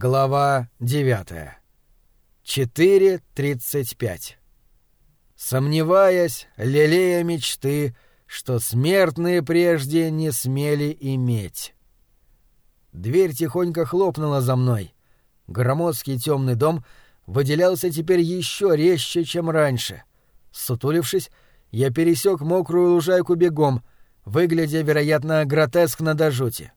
Глава 9. 4.35. Сомневаясь, лелея мечты, что смертные прежде не смели иметь. Дверь тихонько хлопнула за мной. Громоздкий темный дом выделялся теперь еще резче, чем раньше. Сутулившись, я пересек мокрую лужайку бегом, выглядя, вероятно, гротескно до жути.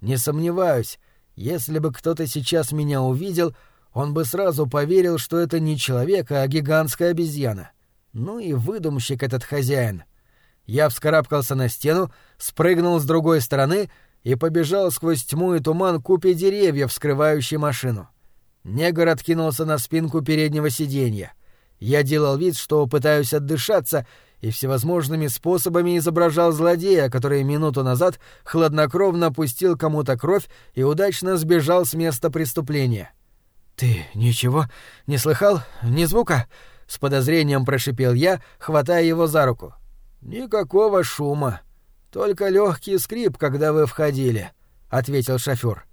Не сомневаюсь, если бы кто-то сейчас меня увидел, он бы сразу поверил, что это не человек, а гигантская обезьяна. Ну и выдумщик этот хозяин. Я вскарабкался на стену, спрыгнул с другой стороны и побежал сквозь тьму и туман купе деревьев, скрывающей машину. Негр откинулся на спинку переднего сиденья. Я делал вид, что пытаюсь отдышаться, и всевозможными способами изображал злодея, который минуту назад хладнокровно пустил кому-то кровь и удачно сбежал с места преступления. «Ты ничего не слыхал? Ни звука?» — с подозрением прошипел я, хватая его за руку. «Никакого шума. Только легкий скрип, когда вы входили», — ответил шофер.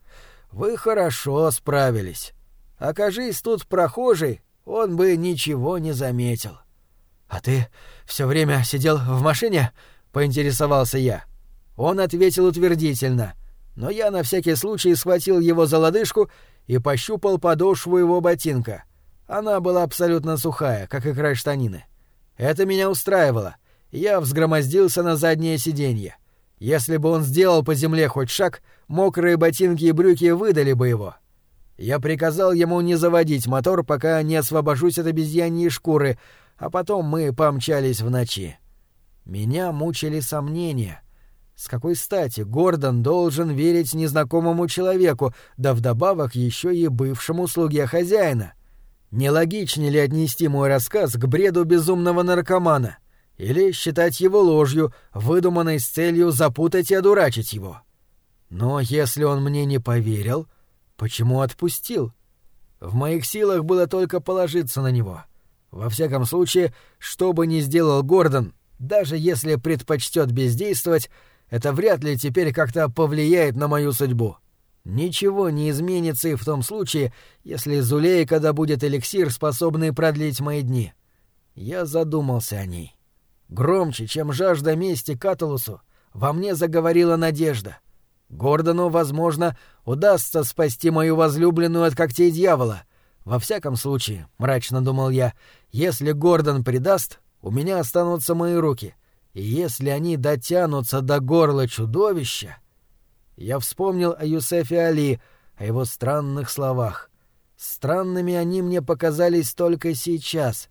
«Вы хорошо справились. Окажись тут прохожий, он бы ничего не заметил». «А ты все время сидел в машине?» — поинтересовался я. Он ответил утвердительно, но я на всякий случай схватил его за лодыжку и пощупал подошву его ботинка. Она была абсолютно сухая, как и край штанины. Это меня устраивало. Я взгромоздился на заднее сиденье. Если бы он сделал по земле хоть шаг, мокрые ботинки и брюки выдали бы его. Я приказал ему не заводить мотор, пока не освобожусь от обезьяньей шкуры, а потом мы помчались в ночи. Меня мучили сомнения. С какой стати Гордон должен верить незнакомому человеку, да вдобавок еще и бывшему слуге хозяина? Нелогичнее ли отнести мой рассказ к бреду безумного наркомана? Или считать его ложью, выдуманной с целью запутать и одурачить его? Но если он мне не поверил, почему отпустил? В моих силах было только положиться на него. Во всяком случае, что бы ни сделал Гордон, даже если предпочтет бездействовать, это вряд ли теперь как-то повлияет на мою судьбу. Ничего не изменится и в том случае, если Зулейка добудет эликсир, способный продлить мои дни. Я задумался о ней. Громче, чем жажда мести Каталусу, во мне заговорила надежда. Гордону, возможно, удастся спасти мою возлюбленную от когтей дьявола, во всяком случае, мрачно думал я, если Гордон предаст, у меня останутся мои руки. И если они дотянутся до горла чудовища... Я вспомнил о Юсефе Али, о его странных словах. Странными они мне показались только сейчас.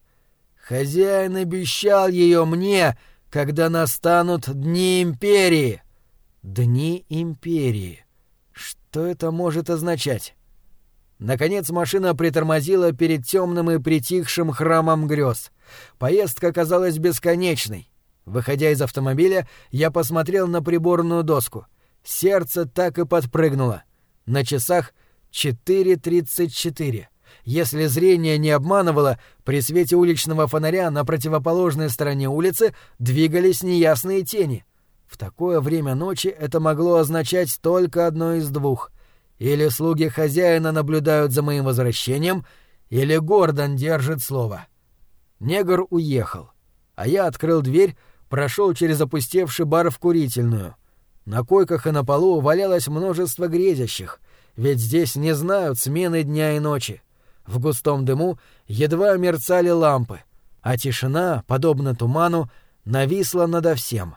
Хозяин обещал ее мне, когда настанут дни империи. Дни империи. Что это может означать? Наконец машина притормозила перед темным и притихшим храмом грез. Поездка казалась бесконечной. Выходя из автомобиля, я посмотрел на приборную доску. Сердце так и подпрыгнуло. На часах 4.34. Если зрение не обманывало, при свете уличного фонаря на противоположной стороне улицы двигались неясные тени. В такое время ночи это могло означать только одно из двух — или слуги хозяина наблюдают за моим возвращением, или Гордон держит слово. Негр уехал, а я открыл дверь, прошел через опустевший бар в курительную. На койках и на полу валялось множество грезящих, ведь здесь не знают смены дня и ночи. В густом дыму едва мерцали лампы, а тишина, подобно туману, нависла надо всем.